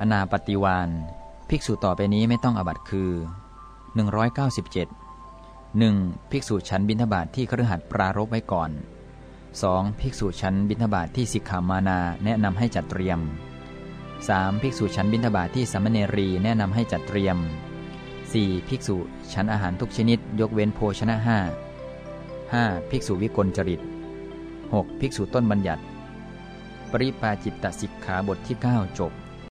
อนาปฏิวานภิกษุต่อไปนี้ไม่ต้องอบัตคือ 197 1. ภิกษุชั้นบิณฑบาตทที่ครหัสปรารบไว้ก่อน 2. ภิกษุชั้นบิณฑบาตทที่สิกขามานาแนะนำให้จัดเตรียม 3. ภิกษุชั้นบิณฑบาตทที่สัมเนรีแนะนำให้จัดเตรียม 4. ภิกษุชั้นอาหารทุกชนิด ยกเว้นโภชนะห้า 5. ภิกษุวิกลจริต 6. ภิกษุต้นบัญญัติ ปริปาจิตตสิกขาบทที่ 9 จบ